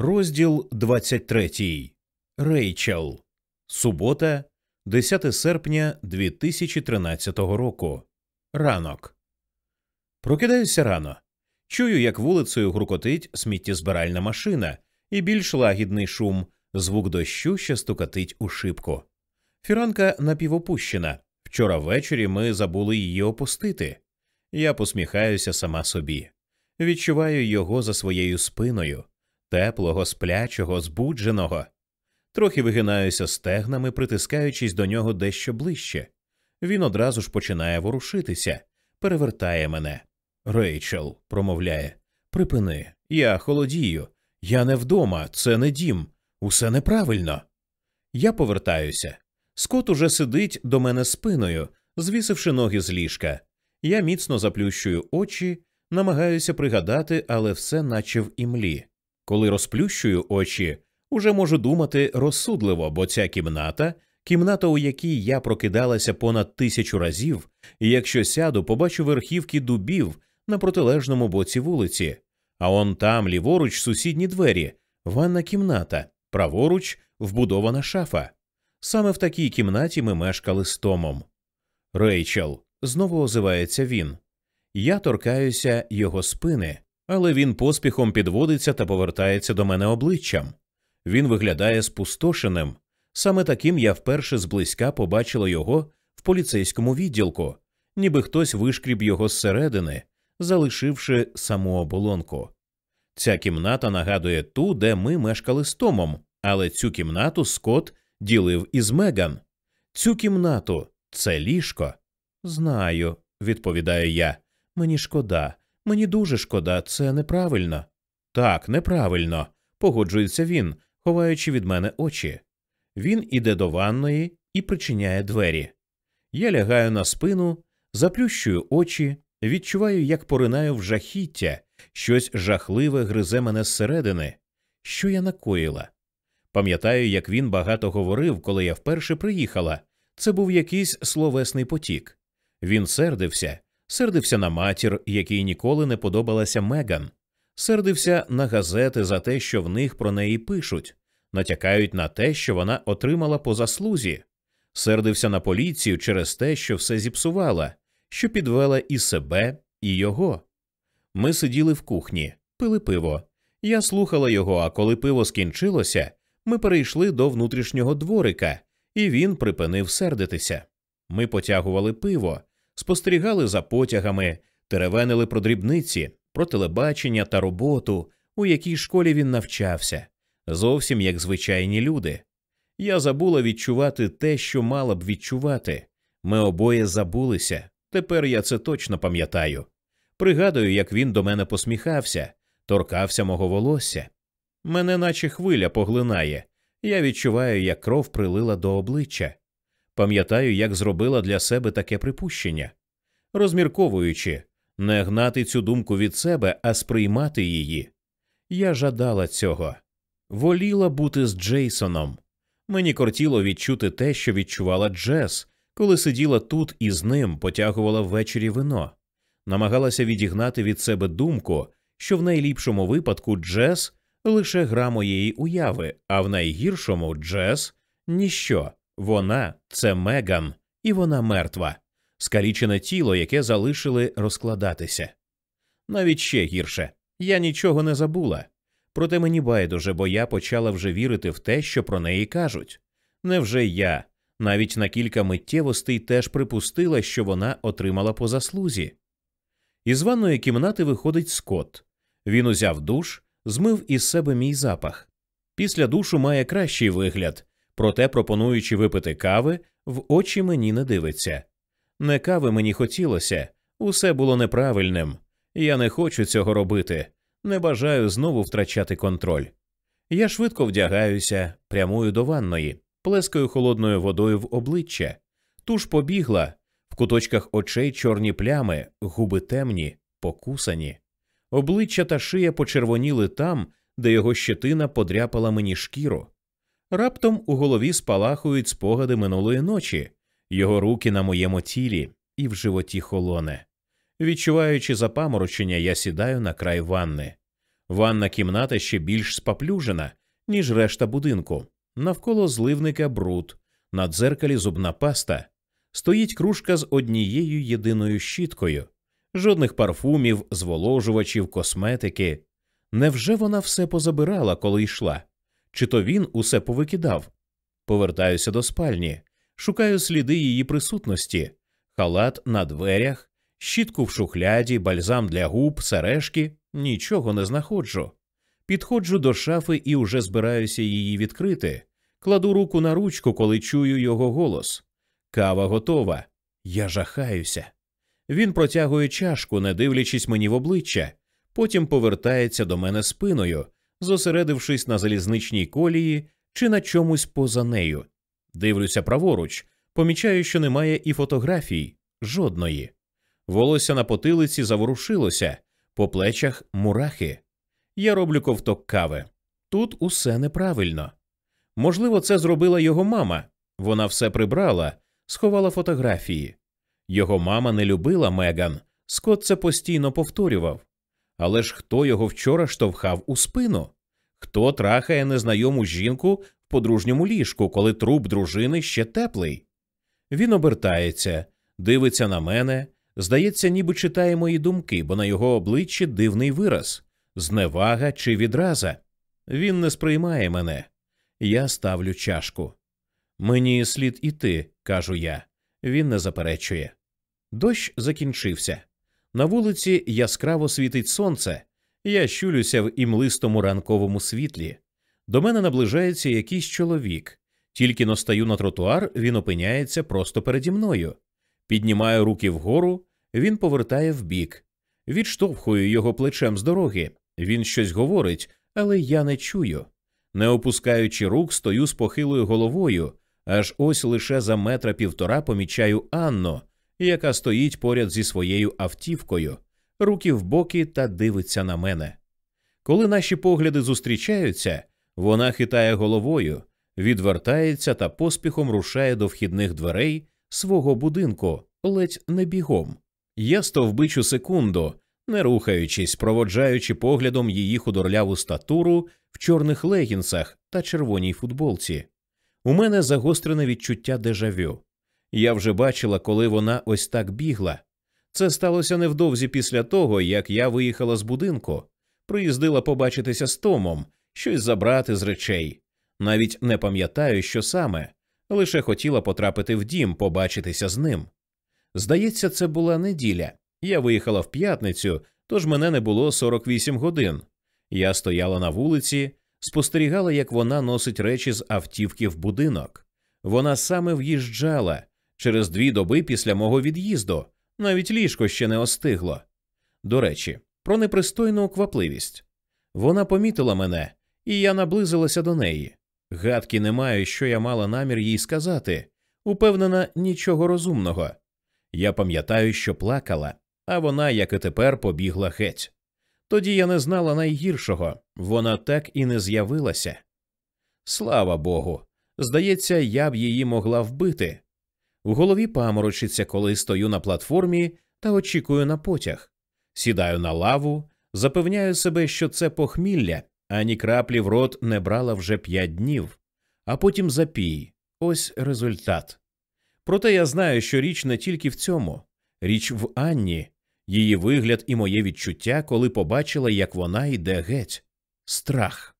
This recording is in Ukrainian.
Розділ 23. Рейчел. Субота, 10 серпня 2013 року. Ранок. Прокидаюся рано. Чую, як вулицею грукотить сміттєзбиральна машина, і більш лагідний шум, звук дощу, що стукатить у шибку. Фіранка напівопущена. Вчора ввечері ми забули її опустити. Я посміхаюся сама собі. Відчуваю його за своєю спиною теплого, сплячого, збудженого. Трохи вигинаюся стегнами, притискаючись до нього дещо ближче. Він одразу ж починає ворушитися, перевертає мене. Рейчел, промовляє, припини, я холодію, я не вдома, це не дім, усе неправильно. Я повертаюся. Скот уже сидить до мене спиною, звісивши ноги з ліжка. Я міцно заплющую очі, намагаюся пригадати, але все наче в імлі. Коли розплющую очі, уже можу думати розсудливо, бо ця кімната, кімната, у якій я прокидалася понад тисячу разів, і якщо сяду, побачу верхівки дубів на протилежному боці вулиці, а он там, ліворуч, сусідні двері, ванна кімната, праворуч вбудована шафа. Саме в такій кімнаті ми мешкали з Томом. Рейчел, знову озивається він. Я торкаюся його спини, але він поспіхом підводиться та повертається до мене обличчям. Він виглядає спустошеним. Саме таким я вперше зблизька побачила його в поліцейському відділку, ніби хтось вишкріб його зсередини, залишивши саму оболонку. Ця кімната нагадує ту, де ми мешкали з Томом, але цю кімнату Скотт ділив із Меган. Цю кімнату це ліжко. Знаю, відповідаю я. Мені шкода, мені дуже шкода, це неправильно. Так, неправильно, погоджується він, ховаючи від мене очі. Він іде до ванної і причиняє двері. Я лягаю на спину, заплющую очі, відчуваю, як поринаю в жахіття, щось жахливе гризе мене зсередини. Що я накоїла? Пам'ятаю, як він багато говорив, коли я вперше приїхала. Це був якийсь словесний потік. Він сердився, сердився на матір, якій ніколи не подобалася Меган, сердився на газети за те, що в них про неї пишуть, натякають на те, що вона отримала по заслузі, сердився на поліцію через те, що все зіпсувала, що підвела і себе, і його. Ми сиділи в кухні, пили пиво. Я слухала його, а коли пиво скінчилося, ми перейшли до внутрішнього дворика, і він припинив сердитися. Ми потягували пиво, спостерігали за потягами, теревенили про дрібниці, про телебачення та роботу, у якій школі він навчався, зовсім як звичайні люди. Я забула відчувати те, що мала б відчувати. Ми обоє забулися. Тепер я це точно пам'ятаю. Пригадую, як він до мене посміхався, торкався мого волосся. Мене наче хвиля поглинає. Я відчуваю, як кров прилила до обличчя. Пам'ятаю, як зробила для себе таке припущення, розмірковуючи, не гнати цю думку від себе, а сприймати її. Я жадала цього, воліла бути з Джейсоном. Мені кортіло відчути те, що відчувала Джес, коли сиділа тут і з ним потягувала ввечері вино, намагалася відігнати від себе думку, що в найліпшому випадку Джес лише гра моєї уяви, а в найгіршому Джес ніщо. Вона це Меган, і вона мертва, скалічене тіло, яке залишили розкладатися. Навіть ще гірше я нічого не забула. Проте мені байдуже, бо я почала вже вірити в те, що про неї кажуть. Невже я навіть на кілька миттєвостей теж припустила, що вона отримала по заслузі? Із ванної кімнати виходить Скотт. Він узяв душ, змив із себе мій запах. Після душу має кращий вигляд, проте, пропонуючи випити кави, в очі мені не дивиться. Не кави мені хотілося, усе було неправильним. Я не хочу цього робити, не бажаю знову втрачати контроль. Я швидко вдягаюся, прямую до ванної, плескаю холодною водою в обличчя. Туш побігла, в куточках очей чорні плями, губи темні, покусані. Обличчя та шия почервоніли там, де його щетина подряпала мені шкіру. Раптом у голові спалахують спогади минулої ночі, його руки на моєму тілі і в животі холоне. Відчуваючи запаморочення, я сідаю на край ванни. Ванна кімната ще більш спаплюжена, ніж решта будинку. Навколо зливника бруд, на дзеркалі зубна паста. Стоїть кружка з однією єдиною щіткою, жодних парфумів, зволожувачів, косметики. Невже вона все позабирала, коли йшла? Чи то він усе повикидав? Повертаюся до спальні, шукаю сліди її присутності, халат на дверях, щітку в шухляді, бальзам для губ, сережки нічого не знаходжу. Підходжу до шафи і уже збираюся її відкрити. Кладу руку на ручку, коли чую його голос. Кава готова. Я жахаюся. Він протягує чашку, не дивлячись мені в обличчя, потім повертається до мене спиною, зосередившись на залізничній колії чи на чомусь поза нею. Дивлюся праворуч, помічаю, що немає і фотографій жодної. Волосся на потилиці заворушилося, по плечах мурахи. Я роблю ковток кави. Тут усе неправильно. Можливо, це зробила його мама. Вона все прибрала, сховала фотографії. Його мама не любила Меган, Скот це постійно повторював. Але ж хто його вчора штовхав у спину? Хто трахає незнайому жінку в подружньому ліжку, коли труп дружини ще теплий? Він обертається, дивиться на мене, здається, ніби читає мої думки, бо на його обличчі дивний вираз зневага чи відраза. Він не сприймає мене. Я ставлю чашку. Мені слід іти, кажу я. Він не заперечує. Дощ закінчився. На вулиці яскраво світить сонце. Я щулюся в імлистому ранковому світлі. До мене наближається якийсь чоловік. Тільки настаю на тротуар, він опиняється просто переді мною. Піднімаю руки вгору, він повертає вбік. Відштовхую його плечем з дороги. Він щось говорить, але я не чую. Не опускаючи рук, стою з похилою головою, аж ось лише за метра півтора помічаю Анну, яка стоїть поряд зі своєю автівкою, руки в боки та дивиться на мене. Коли наші погляди зустрічаються, вона хитає головою, відвертається та поспіхом рушає до вхідних дверей свого будинку, ледь не бігом. Я стовбичу секунду, не рухаючись, проводжаючи поглядом її худорляву статуру в чорних легінсах та червоній футболці. У мене загострене відчуття дежавю. Я вже бачила, коли вона ось так бігла. Це сталося невдовзі після того, як я виїхала з будинку, приїздила побачитися з Томом, щось забрати з речей. Навіть не пам'ятаю, що саме, лише хотіла потрапити в дім, побачитися з ним. Здається, це була неділя. Я виїхала в п'ятницю, тож мене не було 48 годин. Я стояла на вулиці, спостерігала, як вона носить речі з автівки в будинок. Вона саме в'їжджала через дві доби після мого від'їзду, навіть ліжко ще не остигло. До речі, про непристойну оквапливість. Вона помітила мене, і я наблизилася до неї. Гадки не маю, що я мала намір їй сказати, упевнена, нічого розумного. Я пам'ятаю, що плакала, а вона, як і тепер, побігла геть. Тоді я не знала найгіршого вона так і не з'явилася. Слава Богу. Здається, я б її могла вбити. У голові паморочиться, коли стою на платформі та очікую на потяг. Сідаю на лаву, запевняю себе, що це похмілля, ані краплі в рот не брала вже п'ять днів, а потім запій. Ось результат. Проте я знаю, що річ не тільки в цьому, річ в Анні, її вигляд і моє відчуття, коли побачила, як вона йде геть страх.